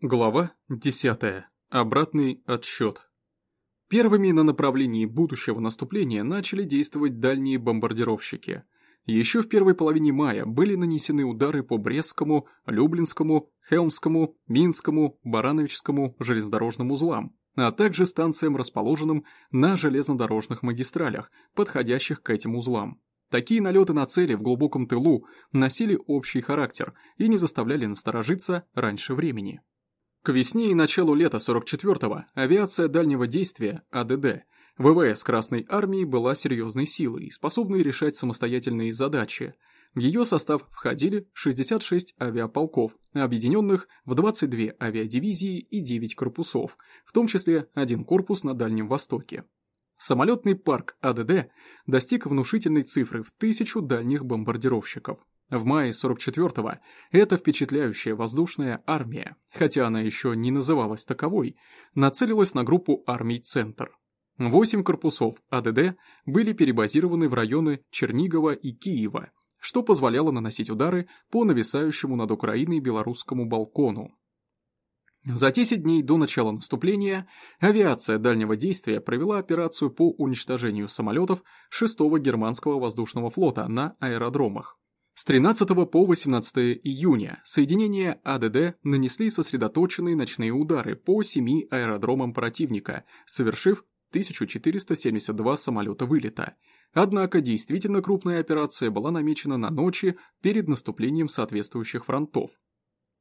Глава 10. Обратный отсчет. Первыми на направлении будущего наступления начали действовать дальние бомбардировщики. Еще в первой половине мая были нанесены удары по Брестскому, Люблинскому, Хелмскому, Минскому, Барановичскому железнодорожным узлам, а также станциям, расположенным на железнодорожных магистралях, подходящих к этим узлам. Такие налеты на цели в глубоком тылу носили общий характер и не заставляли насторожиться раньше времени. К весне и началу лета 44-го авиация дальнего действия, АДД, ВВС Красной Армии была серьезной силой, способной решать самостоятельные задачи. В ее состав входили 66 авиаполков, объединенных в 22 авиадивизии и 9 корпусов, в том числе один корпус на Дальнем Востоке. Самолетный парк АДД достиг внушительной цифры в тысячу дальних бомбардировщиков. В мае 44-го эта впечатляющая воздушная армия, хотя она еще не называлась таковой, нацелилась на группу армий «Центр». Восемь корпусов АДД были перебазированы в районы Чернигова и Киева, что позволяло наносить удары по нависающему над Украиной белорусскому балкону. За 10 дней до начала наступления авиация дальнего действия провела операцию по уничтожению самолетов 6-го германского воздушного флота на аэродромах. С 13 по 18 июня соединения АДД нанесли сосредоточенные ночные удары по семи аэродромам противника, совершив 1472 самолета вылета. Однако действительно крупная операция была намечена на ночи перед наступлением соответствующих фронтов.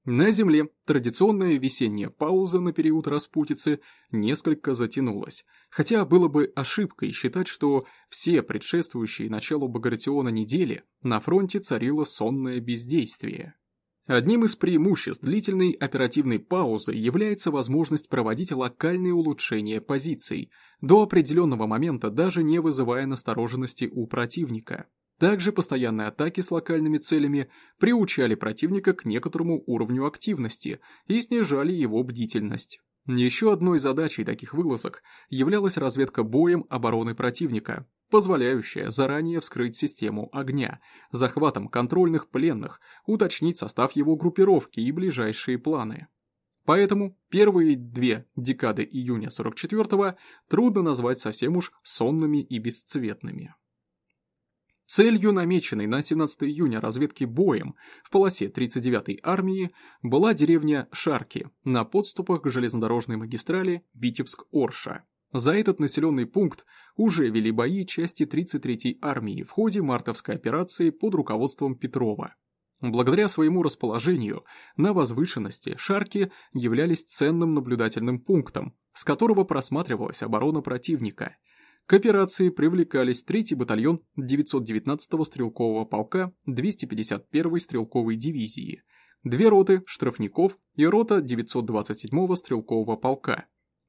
На Земле традиционная весенняя пауза на период распутицы несколько затянулась, хотя было бы ошибкой считать, что все предшествующие началу Багратиона недели на фронте царило сонное бездействие. Одним из преимуществ длительной оперативной паузы является возможность проводить локальные улучшения позиций, до определенного момента даже не вызывая настороженности у противника. Также постоянные атаки с локальными целями приучали противника к некоторому уровню активности и снижали его бдительность. Еще одной задачей таких вылазок являлась разведка боем обороны противника, позволяющая заранее вскрыть систему огня, захватом контрольных пленных, уточнить состав его группировки и ближайшие планы. Поэтому первые две декады июня 44-го трудно назвать совсем уж сонными и бесцветными. Целью намеченной на 17 июня разведки боем в полосе 39-й армии была деревня Шарки на подступах к железнодорожной магистрали Витебск-Орша. За этот населенный пункт уже вели бои части 33-й армии в ходе мартовской операции под руководством Петрова. Благодаря своему расположению на возвышенности Шарки являлись ценным наблюдательным пунктом, с которого просматривалась оборона противника – к операции привлекались 3-й батальон 919-го стрелкового полка 251-й стрелковой дивизии, две роты штрафников и рота 927-го стрелкового полка.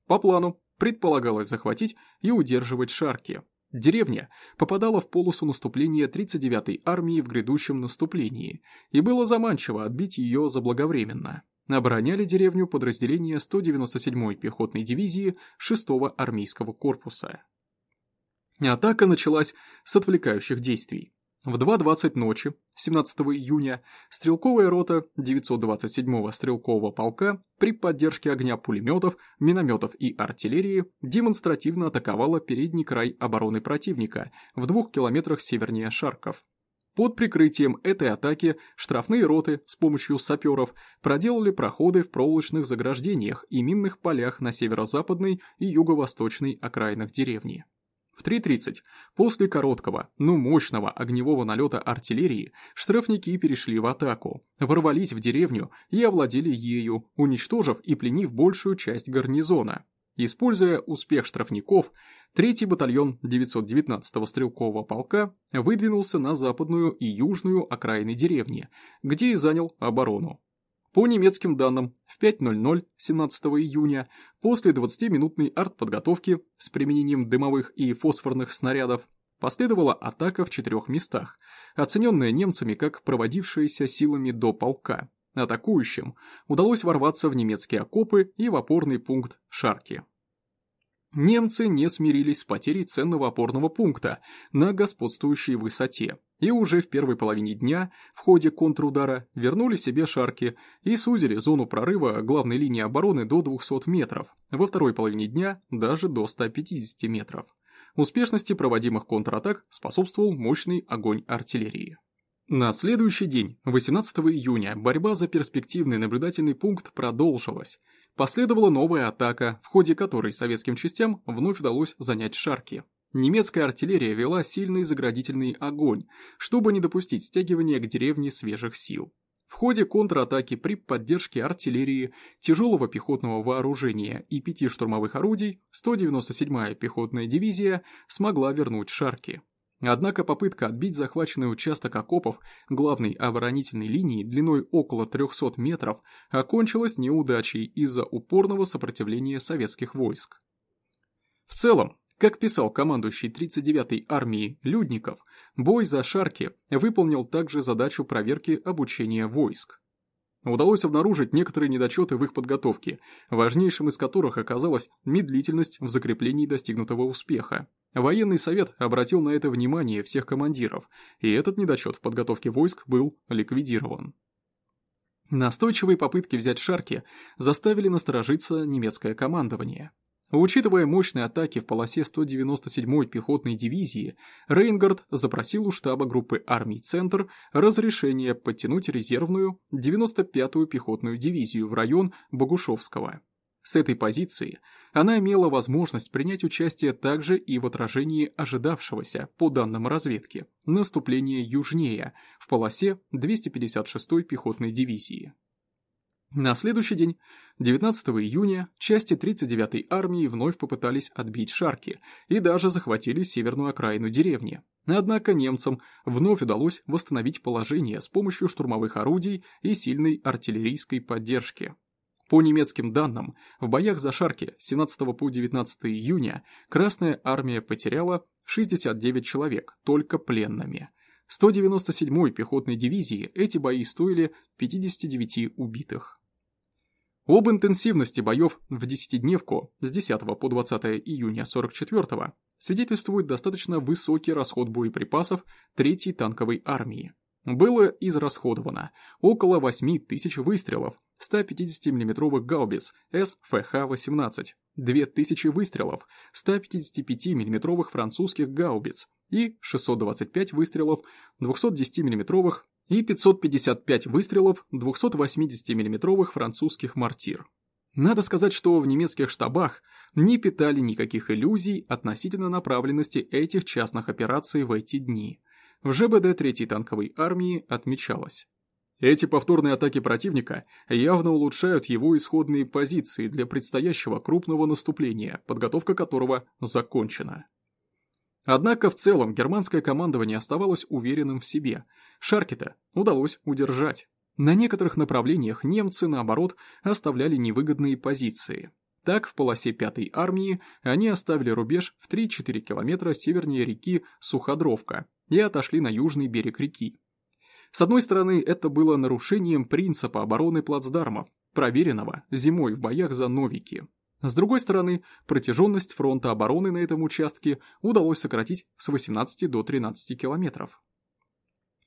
По плану предполагалось захватить и удерживать Шарки. Деревня попадала в полосу наступления 39-й армии в грядущем наступлении, и было заманчиво отбить ее заблаговременно. Обороняли деревню подразделения 197-й пехотной дивизии 6-го армейского корпуса. Атака началась с отвлекающих действий. В 2.20 ночи, 17 июня, стрелковая рота 927-го стрелкового полка при поддержке огня пулеметов, минометов и артиллерии демонстративно атаковала передний край обороны противника в двух километрах севернее Шарков. Под прикрытием этой атаки штрафные роты с помощью саперов проделали проходы в проволочных заграждениях и минных полях на северо-западной и юго-восточной окраинах деревни. В 3.30, после короткого, но мощного огневого налета артиллерии, штрафники перешли в атаку, ворвались в деревню и овладели ею, уничтожив и пленив большую часть гарнизона. Используя успех штрафников, 3-й батальон 919-го стрелкового полка выдвинулся на западную и южную окраины деревни, где и занял оборону. По немецким данным, в 5.00 17 июня, после 20-минутной артподготовки с применением дымовых и фосфорных снарядов, последовала атака в четырех местах, оцененная немцами как проводившаяся силами до полка. Атакующим удалось ворваться в немецкие окопы и в опорный пункт Шарки. Немцы не смирились с потерей ценного опорного пункта на господствующей высоте и уже в первой половине дня в ходе контрудара вернули себе шарки и сузили зону прорыва главной линии обороны до 200 метров, во второй половине дня даже до 150 метров. Успешности проводимых контратак способствовал мощный огонь артиллерии. На следующий день, 18 июня, борьба за перспективный наблюдательный пункт продолжилась – Последовала новая атака, в ходе которой советским частям вновь удалось занять Шарки. Немецкая артиллерия вела сильный заградительный огонь, чтобы не допустить стягивания к деревне свежих сил. В ходе контратаки при поддержке артиллерии, тяжелого пехотного вооружения и пяти штурмовых орудий 197-я пехотная дивизия смогла вернуть Шарки. Однако попытка отбить захваченный участок окопов главной оборонительной линии длиной около 300 метров окончилась неудачей из-за упорного сопротивления советских войск. В целом, как писал командующий 39-й армией Людников, бой за Шарки выполнил также задачу проверки обучения войск. Удалось обнаружить некоторые недочеты в их подготовке, важнейшим из которых оказалась медлительность в закреплении достигнутого успеха. Военный совет обратил на это внимание всех командиров, и этот недочет в подготовке войск был ликвидирован. Настойчивые попытки взять Шарки заставили насторожиться немецкое командование. Учитывая мощные атаки в полосе 197-й пехотной дивизии, Рейнгард запросил у штаба группы армий «Центр» разрешение подтянуть резервную 95-ю пехотную дивизию в район Богушевского. С этой позиции она имела возможность принять участие также и в отражении ожидавшегося, по данным разведки, наступления южнее, в полосе 256-й пехотной дивизии. На следующий день, 19 июня, части 39-й армии вновь попытались отбить Шарки и даже захватили северную окраину деревни. Однако немцам вновь удалось восстановить положение с помощью штурмовых орудий и сильной артиллерийской поддержки. По немецким данным, в боях за Шарки 17 по 19 июня Красная армия потеряла 69 человек только пленными. 197-й пехотной дивизии эти бои стоили 59 убитых. Об интенсивности боев в десятидневку с 10 по 20 июня 44 свидетельствует достаточно высокий расход боеприпасов 3-й танковой армии. Было израсходовано около 8 тысяч выстрелов 150 миллиметровых гаубиц СФХ-18, 2000 выстрелов 155 миллиметровых французских гаубиц и 625 выстрелов 210 миллиметровых и 555 выстрелов 280 миллиметровых французских мортир. Надо сказать, что в немецких штабах не питали никаких иллюзий относительно направленности этих частных операций в эти дни. В ЖБД 3-й танковой армии отмечалось. Эти повторные атаки противника явно улучшают его исходные позиции для предстоящего крупного наступления, подготовка которого закончена. Однако в целом германское командование оставалось уверенным в себе. Шаркета удалось удержать. На некоторых направлениях немцы, наоборот, оставляли невыгодные позиции. Так, в полосе 5-й армии они оставили рубеж в 3-4 километра севернее реки Суходровка и отошли на южный берег реки. С одной стороны, это было нарушением принципа обороны плацдармов, проверенного зимой в боях за Новики. С другой стороны, протяженность фронта обороны на этом участке удалось сократить с 18 до 13 километров.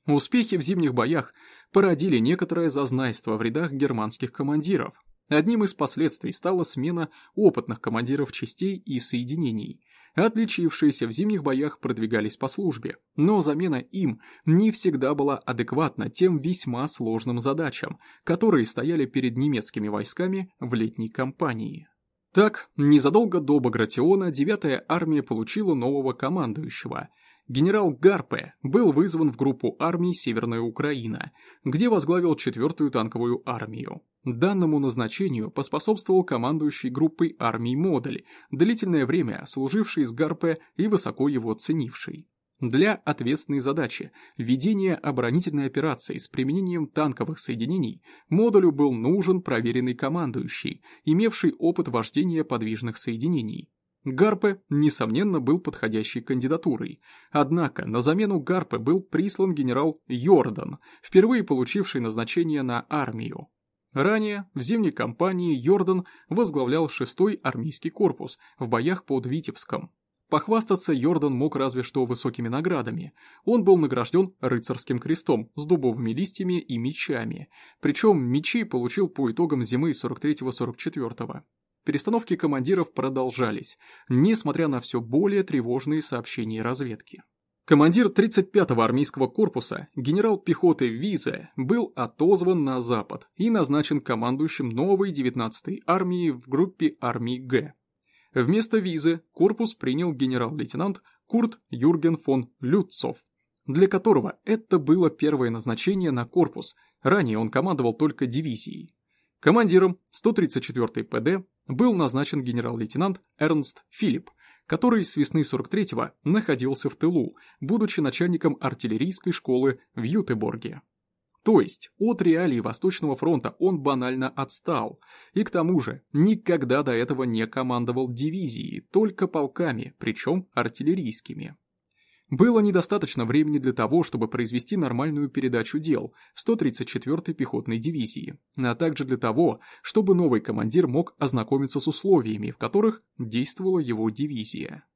Успехи в зимних боях породили некоторое зазнайство в рядах германских командиров. Одним из последствий стала смена опытных командиров частей и соединений. Отличившиеся в зимних боях продвигались по службе, но замена им не всегда была адекватна тем весьма сложным задачам, которые стояли перед немецкими войсками в летней кампании. Так, незадолго до Багратиона 9-я армия получила нового командующего. Генерал Гарпе был вызван в группу армий Северная Украина, где возглавил 4-ю танковую армию. Данному назначению поспособствовал командующий группой армий Модуль, длительное время служивший с Гарпе и высоко его ценивший. Для ответственной задачи – ведения оборонительной операции с применением танковых соединений модулю был нужен проверенный командующий, имевший опыт вождения подвижных соединений. Гарпе, несомненно, был подходящей кандидатурой. Однако на замену Гарпе был прислан генерал Йордан, впервые получивший назначение на армию. Ранее, в зимней кампании, Йордан возглавлял 6-й армейский корпус в боях под Витебском. Похвастаться Йордан мог разве что высокими наградами. Он был награжден рыцарским крестом с дубовыми листьями и мечами. Причем мечи получил по итогам зимы 43-44. Перестановки командиров продолжались, несмотря на все более тревожные сообщения разведки. Командир 35-го армейского корпуса, генерал пехоты Визе, был отозван на запад и назначен командующим новой 19-й армии в группе армий Г. Вместо Визы корпус принял генерал-лейтенант Курт Юрген фон Люцов, для которого это было первое назначение на корпус, ранее он командовал только дивизией. Командиром 134-й ПД был назначен генерал-лейтенант Эрнст Филипп, который с весны 43-го находился в тылу, будучи начальником артиллерийской школы в Ютеборге. То есть от реалий Восточного фронта он банально отстал, и к тому же никогда до этого не командовал дивизией, только полками, причем артиллерийскими. Было недостаточно времени для того, чтобы произвести нормальную передачу дел 134-й пехотной дивизии, а также для того, чтобы новый командир мог ознакомиться с условиями, в которых действовала его дивизия.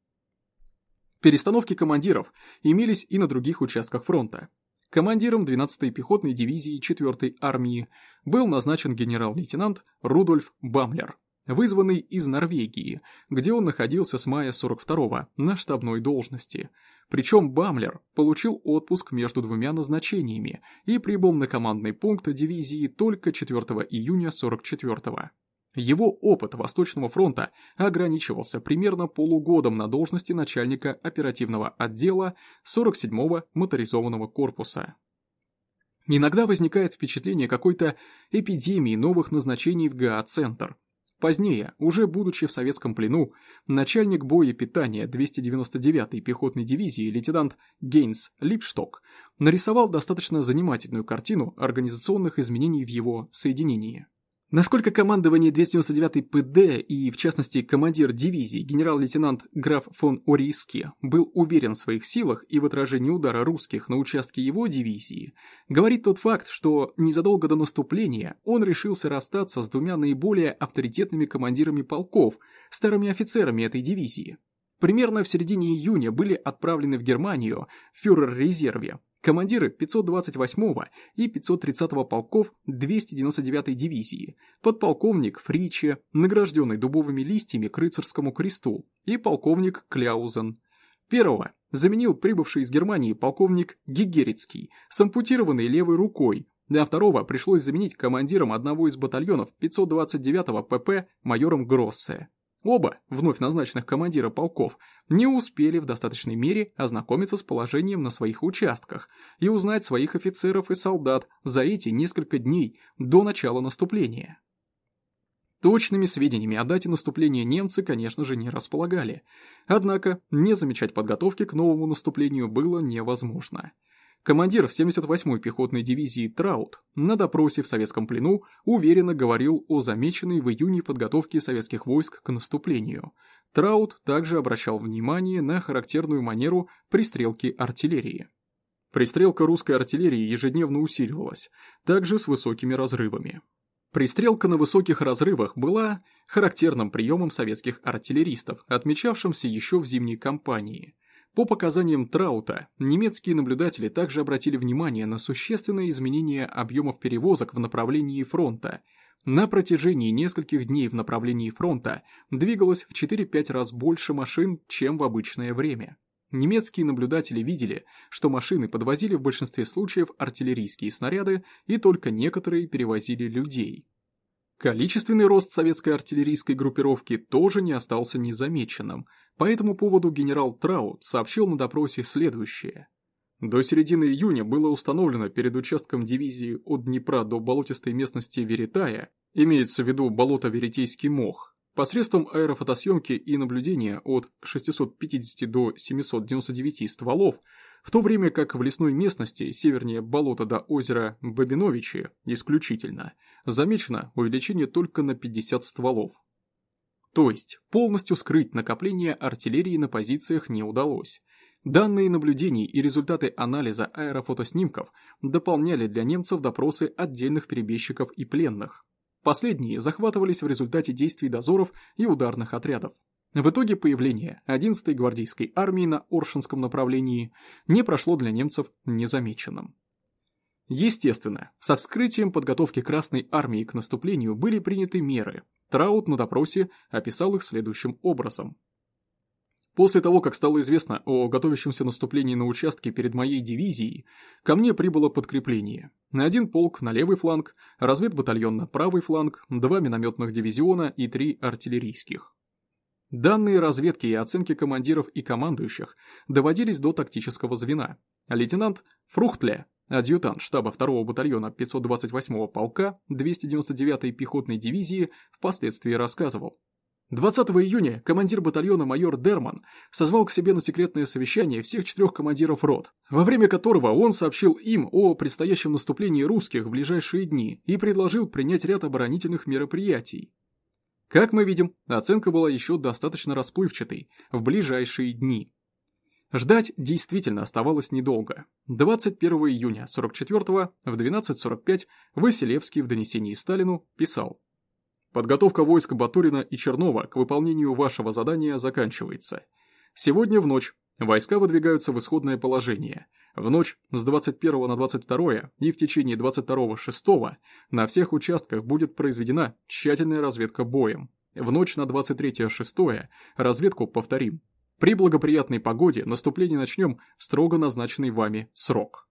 Перестановки командиров имелись и на других участках фронта, Командиром 12-й пехотной дивизии 4-й армии был назначен генерал-лейтенант Рудольф Бамлер, вызванный из Норвегии, где он находился с мая 42-го на штабной должности. Причем Бамлер получил отпуск между двумя назначениями и прибыл на командный пункт дивизии только 4 июня 44-го. Его опыт Восточного фронта ограничивался примерно полугодом на должности начальника оперативного отдела 47-го моторизованного корпуса. Иногда возникает впечатление какой-то эпидемии новых назначений в ГА-центр. Позднее, уже будучи в советском плену, начальник боя питания 299-й пехотной дивизии лейтенант Гейнс Липшток нарисовал достаточно занимательную картину организационных изменений в его соединении. Насколько командование 299-й ПД и, в частности, командир дивизии генерал-лейтенант граф фон Орийски был уверен в своих силах и в отражении удара русских на участке его дивизии, говорит тот факт, что незадолго до наступления он решился расстаться с двумя наиболее авторитетными командирами полков, старыми офицерами этой дивизии. Примерно в середине июня были отправлены в Германию в фюрер-резерве командиры 528-го и 530-го полков 299-й дивизии, подполковник Фриче, награжденный дубовыми листьями к рыцарскому кресту, и полковник Кляузен. Первого заменил прибывший из Германии полковник Гигерицкий с ампутированной левой рукой, а второго пришлось заменить командиром одного из батальонов 529-го ПП майором Гроссе. Оба, вновь назначенных командира полков, не успели в достаточной мере ознакомиться с положением на своих участках и узнать своих офицеров и солдат за эти несколько дней до начала наступления. Точными сведениями о дате наступления немцы, конечно же, не располагали. Однако, не замечать подготовки к новому наступлению было невозможно. Командир 78-й пехотной дивизии Траут на допросе в советском плену уверенно говорил о замеченной в июне подготовке советских войск к наступлению. Траут также обращал внимание на характерную манеру пристрелки артиллерии. Пристрелка русской артиллерии ежедневно усиливалась, также с высокими разрывами. Пристрелка на высоких разрывах была характерным приемом советских артиллеристов, отмечавшимся еще в зимней кампании – по показаниям Траута, немецкие наблюдатели также обратили внимание на существенное изменение объемов перевозок в направлении фронта. На протяжении нескольких дней в направлении фронта двигалось в 4-5 раз больше машин, чем в обычное время. Немецкие наблюдатели видели, что машины подвозили в большинстве случаев артиллерийские снаряды и только некоторые перевозили людей. Количественный рост советской артиллерийской группировки тоже не остался незамеченным – по этому поводу генерал Траут сообщил на допросе следующее. До середины июня было установлено перед участком дивизии от Днепра до болотистой местности Веритая, имеется в виду болото Веритейский мох, посредством аэрофотосъемки и наблюдения от 650 до 799 стволов, в то время как в лесной местности, севернее болота до озера Бабиновичи, исключительно, замечено увеличение только на 50 стволов. То есть полностью скрыть накопление артиллерии на позициях не удалось. Данные наблюдений и результаты анализа аэрофотоснимков дополняли для немцев допросы отдельных перебежчиков и пленных. Последние захватывались в результате действий дозоров и ударных отрядов. В итоге появление 11-й гвардейской армии на Оршинском направлении не прошло для немцев незамеченным. Естественно, со вскрытием подготовки Красной армии к наступлению были приняты меры. Траут на допросе описал их следующим образом. После того, как стало известно о готовящемся наступлении на участке перед моей дивизией, ко мне прибыло подкрепление. На один полк на левый фланг, разведбатальон на правый фланг, два минометных дивизиона и три артиллерийских. Данные разведки и оценки командиров и командующих доводились до тактического звена. Лейтенант Фрухтле, адъютант штаба 2-го батальона 528-го полка 299-й пехотной дивизии, впоследствии рассказывал. 20 июня командир батальона майор Дерман созвал к себе на секретное совещание всех четырех командиров рот, во время которого он сообщил им о предстоящем наступлении русских в ближайшие дни и предложил принять ряд оборонительных мероприятий. Как мы видим, оценка была еще достаточно расплывчатой в ближайшие дни. Ждать действительно оставалось недолго. 21 июня 44-го в 12.45 Василевский в донесении Сталину писал «Подготовка войск Батурина и Чернова к выполнению вашего задания заканчивается. Сегодня в ночь войска выдвигаются в исходное положение, в ночь с 21 на 22 и в течение 22-6 на всех участках будет произведена тщательная разведка боем. В ночь на 23-6 разведку повторим. При благоприятной погоде наступление начнем в строго назначенный вами срок.